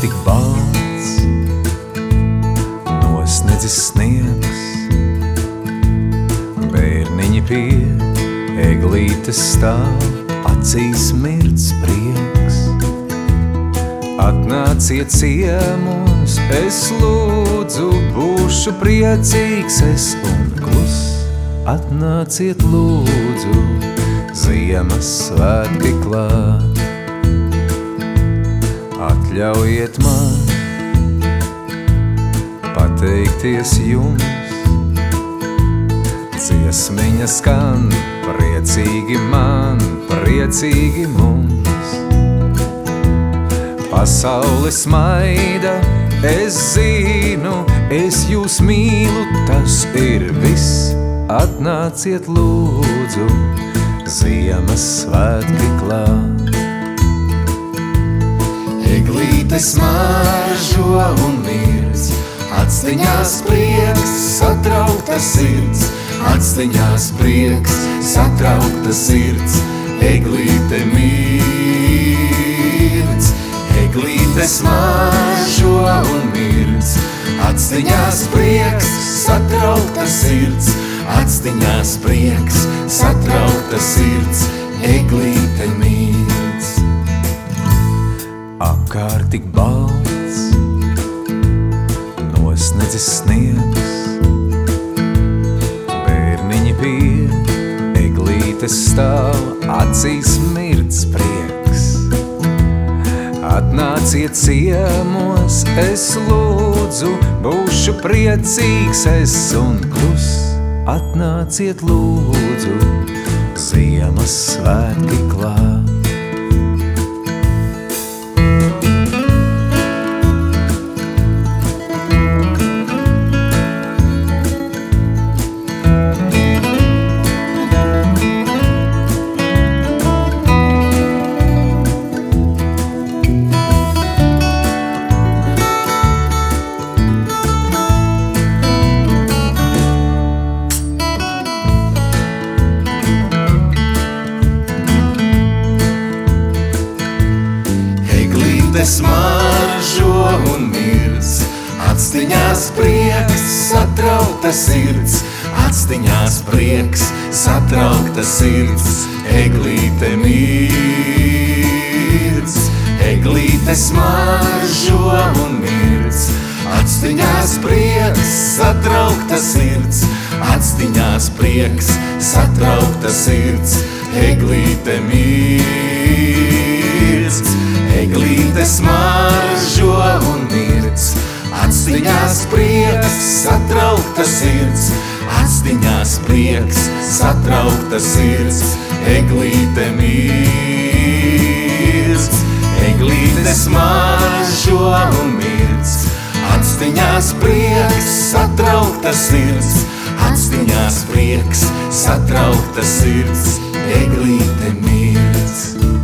tik balts, nosnedzis sniegs. Bērniņi pie eglītes stāv, acīs mirds prieks. Atnāciet ciemos, es lūdzu, būšu priecīgs es un klus. Atnāciet lūdzu, Ziemassvētki klāt. Atļaujiet man pateikties jums. Dziesmiņa skan, priecīgi man, priecīgi mums. Pasaule smaida, es zinu, es jūs mīlu, tas ir viss. Atnāciet lūdzu, Ziemassvētki klāt. Eglīte smaržo un mirs, atstiņās prieks, satraukta sirds, atstiņās prieks, satraukta sirds, eglīte mirdz. Eglīte smaržo un mirs, atstiņās prieks, satraukta sirds, atstiņās prieks, satraukta sirds, eglīte mirdz. Tik balts, nosnedzis sniegs. Bērniņi pie eglītes stāv, acīs mirds prieks. Atnāciet ciemos, es lūdzu, būšu priecīgs es un klus. Atnāciet lūdzu, Ziemassvētki klāt. Smaržo un mirs, atstiņās prieks, satraukta sirds, atstiņās prieks, satraukta sirds, eglīte mirs. Eglīte smaržo un mirs, atstiņās prieks, satraukta sirds, atstiņās prieks, satraukta sirds, eglīte mirs. Eglīte smaržo un mirds, atstiņās prieks, satraukta sirds, atstiņās prieks, satraukta sirds, eglīte mirds. Eglīte smaržo un mirds, atstiņās prieks, satraukta sirds, atstiņās prieks, satraukta sirds, eglīte mirds.